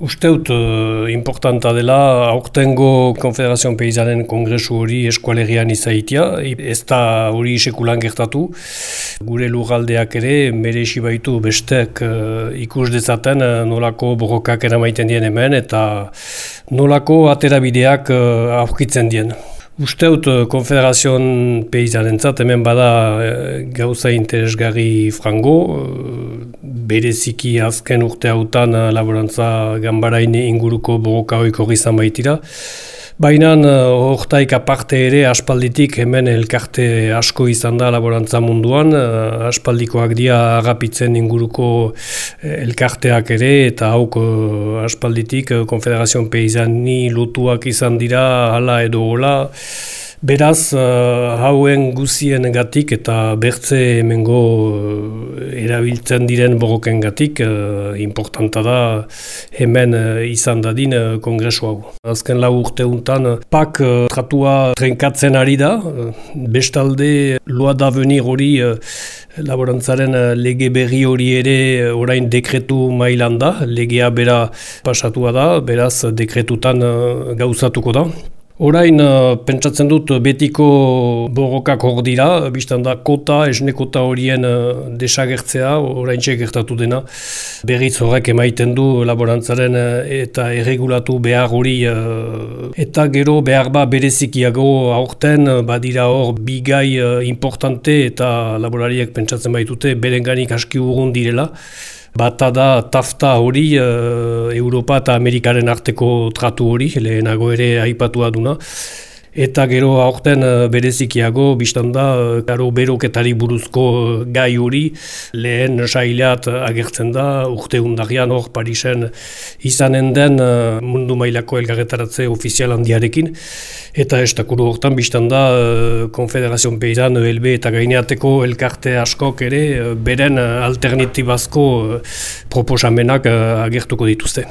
Usteut uh, importanta dela aurtengo Konfederazioan Peizanen kongresu hori eskualegian izaitia, ez da hori sekulan gertatu. Gure lugaldeak ere, mere baitu bestek uh, ikus dezaten uh, nolako borrokak eramaiten dien hemen eta nolako aterabideak uh, aurkitzen dien. Usteut eh, konfederazioan peizaren zat, hemen bada eh, gauza interesgarri frango, eh, bereziki azken urte hautan laborantza gambarain inguruko borroka hoiko gizan baitira. Baina hortaik aparte ere aspalditik hemen elkarte asko izan da laborantza munduan, aspaldikoak dia agapitzen inguruko elkarteak ere eta hauk aspalditik konfederazioan peizani lutuak izan dira hala edo hola. Beraz, uh, hauen guzien gatik eta bertze hemengo uh, erabiltzen diren borroken gatik, uh, importanta da hemen uh, izan dadin uh, kongresu hau. Azken lau urte untan, pak uh, tratua trenkatzen ari da, uh, bestalde loa da venir hori uh, laborantzaren lege berri hori ere orain dekretu mailan da, legea bera pasatua da, beraz dekretutan uh, gauzatuko da. Orain, uh, pentsatzen dut betiko borrokak hor dira, biztan da kota, esne kota horien uh, desagertzea, orain gertatu dena. Berriz horrek emaiten du laborantzaren uh, eta erregulatu behar hori uh, eta gero behar ba berezikiago aurten badira hor bigai uh, importante eta laborariek pentsatzen baitute berenganik aski urgun direla. Bata da tafta hori, uh, Europa eta Amerikaren arteko tratu hori, lehenago ere aipatua duna. Eta gero aurten uh, berezikiago, biztan da, uh, karo beroketari buruzko gai hori, lehen saileat agertzen da, urte undarian hor Parisen izanen den mundu mailako elgarretaratze ofizial handiarekin. Eta estakuru hortan biztan da Konfederazioan Peizan, ELB eta gaineateko elkarte askok ere beren alternatibazko proposamenak agertuko dituzte.